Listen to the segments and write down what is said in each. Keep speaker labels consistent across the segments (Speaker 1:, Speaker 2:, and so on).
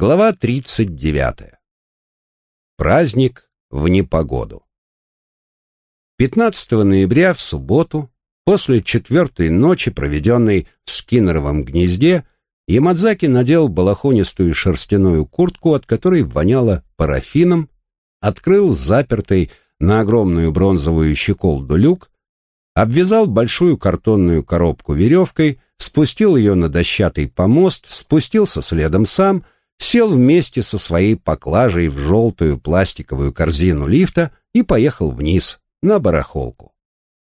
Speaker 1: Глава 39. Праздник в непогоду. 15 ноября в субботу, после четвертой ночи, проведенной в Скиннеровом гнезде, Ямадзаки надел балахонистую шерстяную куртку, от которой воняло парафином, открыл запертый на огромную бронзовую щеколду люк, обвязал большую картонную коробку веревкой, спустил ее на дощатый помост, спустился следом сам — сел вместе со своей поклажей в желтую пластиковую корзину лифта и поехал вниз, на барахолку.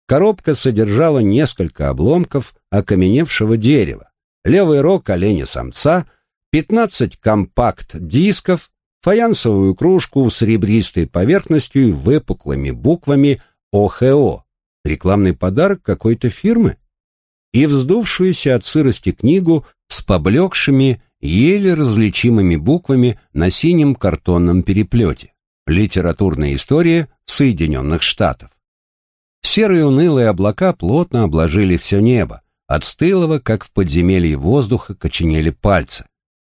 Speaker 1: Коробка содержала несколько обломков окаменевшего дерева, левый рог оленя-самца, 15 компакт-дисков, фаянсовую кружку с ребристой поверхностью и выпуклыми буквами ОХО, рекламный подарок какой-то фирмы, и вздувшуюся от сырости книгу с поблекшими еле различимыми буквами на синем картонном переплете. Литературная история Соединенных Штатов. Серые унылые облака плотно обложили все небо. От стылого, как в подземелье воздуха, коченели пальцы.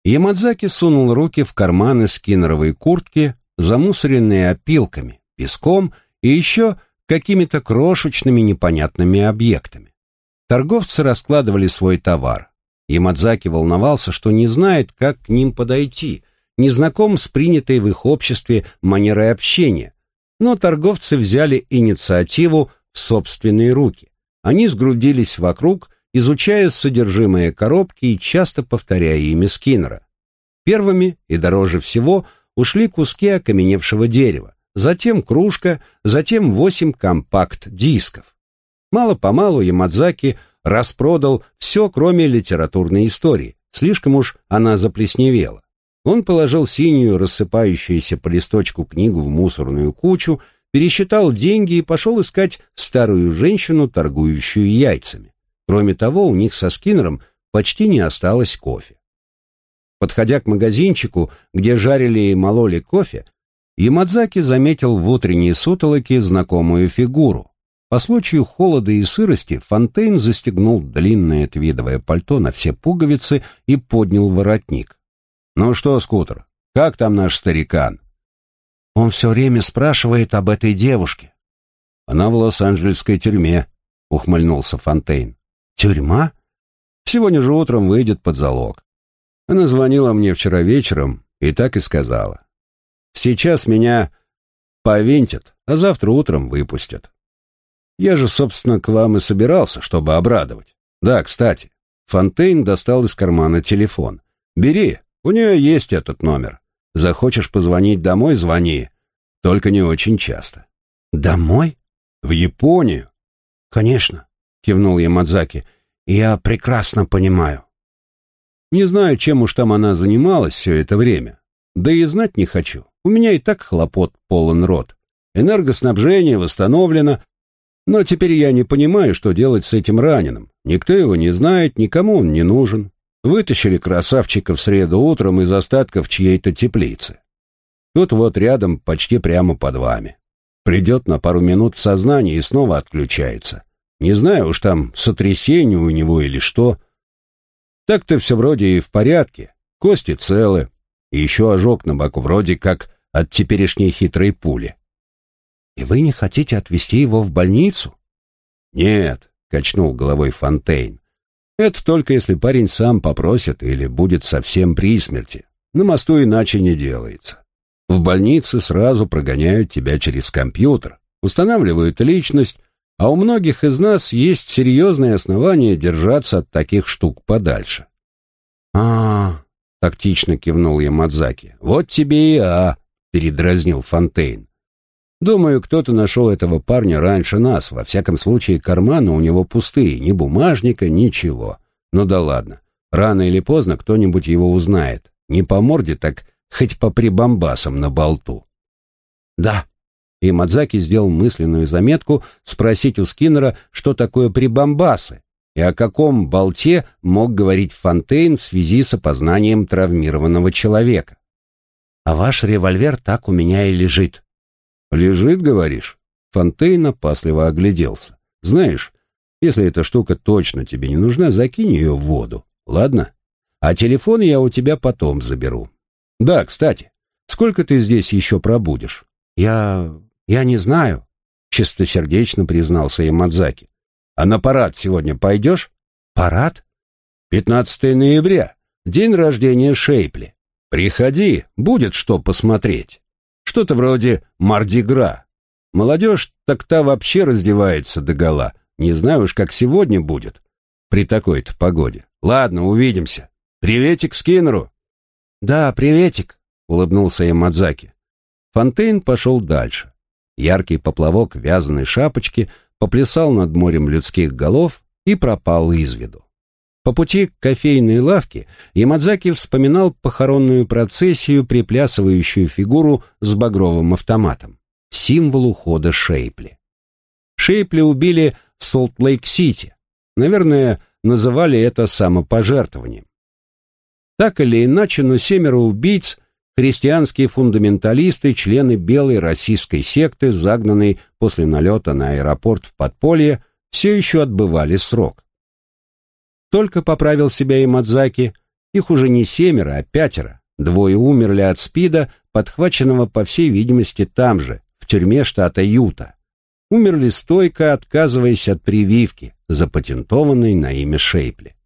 Speaker 1: Ямадзаки сунул руки в карманы скиннеровой куртки, замусоренные опилками, песком и еще какими-то крошечными непонятными объектами. Торговцы раскладывали свой товар. Ямадзаки волновался, что не знает, как к ним подойти, не знаком с принятой в их обществе манерой общения. Но торговцы взяли инициативу в собственные руки. Они сгрудились вокруг, изучая содержимое коробки и часто повторяя имя Скиннера. Первыми и дороже всего ушли куски окаменевшего дерева, затем кружка, затем восемь компакт-дисков. Мало-помалу Ямадзаки распродал все, кроме литературной истории. Слишком уж она заплесневела. Он положил синюю, рассыпающуюся по листочку книгу в мусорную кучу, пересчитал деньги и пошел искать старую женщину, торгующую яйцами. Кроме того, у них со Скиннером почти не осталось кофе. Подходя к магазинчику, где жарили и мололи кофе, Ямадзаки заметил в утренней сутолоке знакомую фигуру. По случаю холода и сырости Фонтейн застегнул длинное твидовое пальто на все пуговицы и поднял воротник. «Ну что, скутер, как там наш старикан?» «Он все время спрашивает об этой девушке». «Она в Лос-Анджелесской тюрьме», — ухмыльнулся Фонтейн. «Тюрьма?» «Сегодня же утром выйдет под залог. Она звонила мне вчера вечером и так и сказала. Сейчас меня повинтят, а завтра утром выпустят. Я же, собственно, к вам и собирался, чтобы обрадовать. Да, кстати, Фонтейн достал из кармана телефон. Бери, у нее есть этот номер. Захочешь позвонить домой, звони. Только не очень часто. Домой? В Японию? Конечно, кивнул Ямадзаки. Я прекрасно понимаю. Не знаю, чем уж там она занималась все это время. Да и знать не хочу. У меня и так хлопот полон рот. Энергоснабжение восстановлено, но теперь я не понимаю, что делать с этим раненым. Никто его не знает, никому он не нужен. Вытащили красавчика в среду утром из остатков чьей-то теплицы. Тут вот рядом, почти прямо под вами. Придет на пару минут в сознание и снова отключается. Не знаю уж там, сотрясение у него или что. Так-то все вроде и в порядке. Кости целы. И еще ожог на боку вроде как от теперешней хитрой пули. «И вы не хотите отвезти его в больницу?» «Нет», — качнул головой Фонтейн. «Это только если парень сам попросит или будет совсем при смерти. На мосту иначе не делается. В больнице сразу прогоняют тебя через компьютер, устанавливают личность, а у многих из нас есть серьезные основания держаться от таких штук подальше». «А-а-а», тактично кивнул я Мадзаки. «Вот тебе и а», — передразнил Фонтейн. Думаю, кто-то нашел этого парня раньше нас. Во всяком случае, карманы у него пустые, ни бумажника, ничего. Ну да ладно. Рано или поздно кто-нибудь его узнает. Не по морде, так хоть по прибамбасам на болту. Да. И Мадзаки сделал мысленную заметку спросить у Скиннера, что такое прибамбасы, и о каком болте мог говорить Фонтейн в связи с опознанием травмированного человека. «А ваш револьвер так у меня и лежит», «Лежит, говоришь?» Фонтейн опасливо огляделся. «Знаешь, если эта штука точно тебе не нужна, закинь ее в воду, ладно? А телефон я у тебя потом заберу. Да, кстати, сколько ты здесь еще пробудешь?
Speaker 2: Я... я не знаю, чистосердечно признался Ямадзаки.
Speaker 1: А на парад сегодня пойдешь?
Speaker 2: Парад?
Speaker 1: 15 ноября, день рождения Шейпли. Приходи, будет что посмотреть. Что-то вроде Мардигра. Молодежь так та вообще раздевается догола. Не знаю уж, как сегодня будет при такой-то погоде. Ладно, увидимся. Приветик Скиннеру.
Speaker 2: Да, приветик, улыбнулся Ямадзаки.
Speaker 1: Фонтейн пошел дальше. Яркий поплавок вязаной шапочки поплясал над морем людских голов и пропал из виду. По пути к кофейной лавке Ямадзаки вспоминал похоронную процессию, приплясывающую фигуру с багровым автоматом, символ ухода Шейпли. Шейпли убили в Солт-Лейк-Сити. Наверное, называли это самопожертвованием. Так или иначе, но семеро убийц – христианские фундаменталисты, члены белой российской секты, загнанные после налета на аэропорт в подполье, все еще отбывали срок. Только поправил себя и Мадзаки, их уже не семеро, а пятеро. Двое умерли от СПИДа, подхваченного, по всей видимости, там же, в тюрьме штата Юта. Умерли стойко, отказываясь от прививки, запатентованной на имя Шейпли.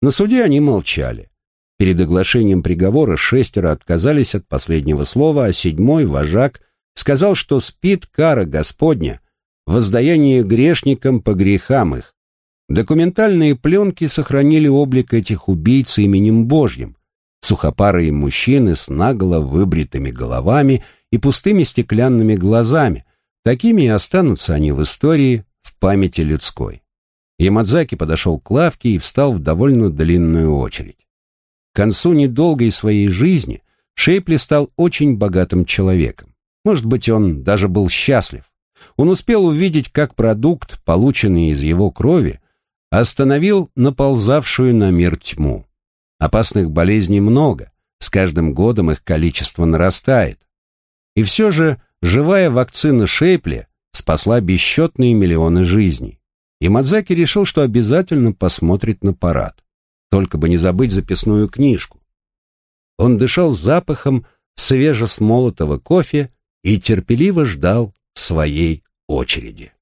Speaker 1: На суде они молчали. Перед оглашением приговора шестеро отказались от последнего слова, а седьмой, вожак, сказал, что спит кара Господня, воздаяние грешникам по грехам их, Документальные пленки сохранили облик этих убийц именем Божьим. Сухопарые мужчины с наголо выбритыми головами и пустыми стеклянными глазами. Такими и останутся они в истории, в памяти людской. Ямадзаки подошел к лавке и встал в довольно длинную очередь. К концу недолгой своей жизни Шейпли стал очень богатым человеком. Может быть, он даже был счастлив. Он успел увидеть, как продукт, полученный из его крови, остановил наползавшую на мир тьму. Опасных болезней много, с каждым годом их количество нарастает. И все же живая вакцина Шейпли спасла бесчетные миллионы жизней. И Мадзаки решил, что обязательно посмотрит на парад. Только бы не забыть записную книжку. Он дышал запахом свежесмолотого кофе и терпеливо ждал своей очереди.